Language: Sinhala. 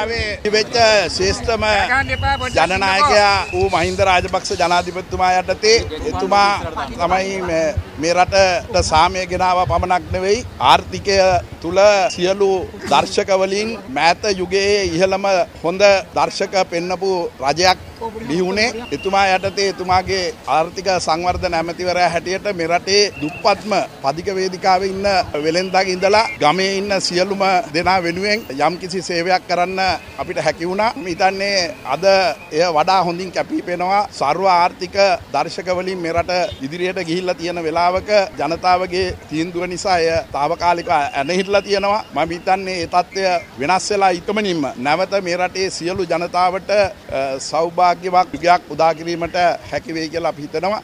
ලංකාවේ වෙච්ච ශේෂ්ඨම ජනනායකයා වූ මහින්ද රාජපක්ෂ ජනාධිපතිතුමා යටතේ එතුමා තමයි මේ- මේ රටට සාමය ගෙනාව පමණක් නෙවෙයි ආර්ථිකය තුළ සියලු දර්ශකවලින් මෑත යුගයේ ඉහළම හොඳ දර්ශක පෙන්නපු රජයක් බිහුණේ එතුමා යටතේ එතුමාගේ ආර්ථික සංවර්ධන ඇමතිවරයා හැටියට මෙරටේ දුප්පත්ම පදික වේදිකාවේ ඉන්න වෙළෙන්දාගේ ඉඳලා ගමේ ඉන්න සියලුම දෙනා වෙනුවෙන් යම්කිසි සේවයක් කරන්න අපිට හැකි වුණා. මම හිතන්නේ අද එය වඩා හොඳින් කැපී පෙනෙනවා සර්ව ආර්ථික දර්ශකවලින් මෙරට ඉදිරියට ගිහිල්ලා තියෙන වෙලාවක ජනතාවගේ තීන්දුව නිසා එය తాවකාලිකව ඇනහිටලා තියෙනවා. මම හිතන්නේ ඒ తත්වය වෙනස් වෙලා ඉක්මනින්ම නැවත මේ රටේ සියලු ජනතාවට අ, සෞභාග්‍යවත් යුගයක් උදා කිරීමට හැකි වෙයි කියලා අපි හිතනවා.